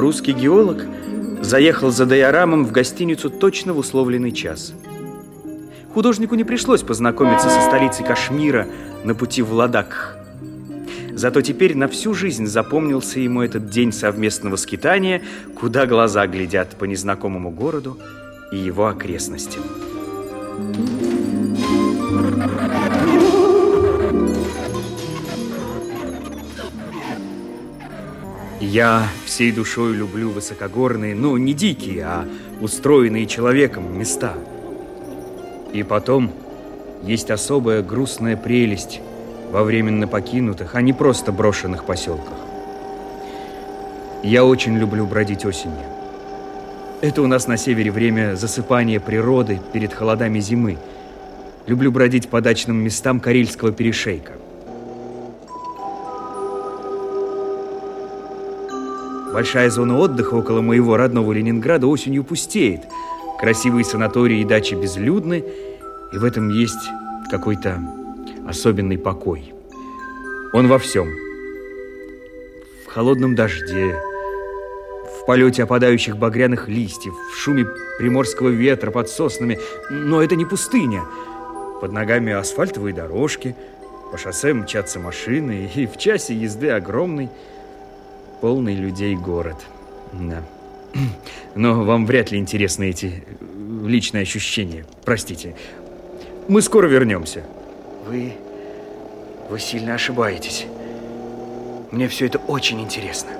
русский геолог заехал за Дайорамом в гостиницу точно в условленный час. Художнику не пришлось познакомиться со столицей Кашмира на пути в Ладакх. Зато теперь на всю жизнь запомнился ему этот день совместного скитания, куда глаза глядят по незнакомому городу и его окрестностям. Я всей душой люблю высокогорные, ну, не дикие, а устроенные человеком места. И потом есть особая грустная прелесть во временно покинутых, а не просто брошенных поселках. Я очень люблю бродить осенью. Это у нас на севере время засыпания природы перед холодами зимы. Люблю бродить по дачным местам Карельского перешейка. Большая зона отдыха около моего родного Ленинграда осенью пустеет. Красивые санатории и дачи безлюдны, и в этом есть какой-то особенный покой. Он во всем. В холодном дожде, в полете опадающих багряных листьев, в шуме приморского ветра под соснами. Но это не пустыня. Под ногами асфальтовые дорожки, по шоссе мчатся машины, и в часе езды огромный полный людей город. Да. Но вам вряд ли интересны эти личные ощущения. Простите. Мы скоро вернемся. Вы... Вы сильно ошибаетесь. Мне все это очень интересно.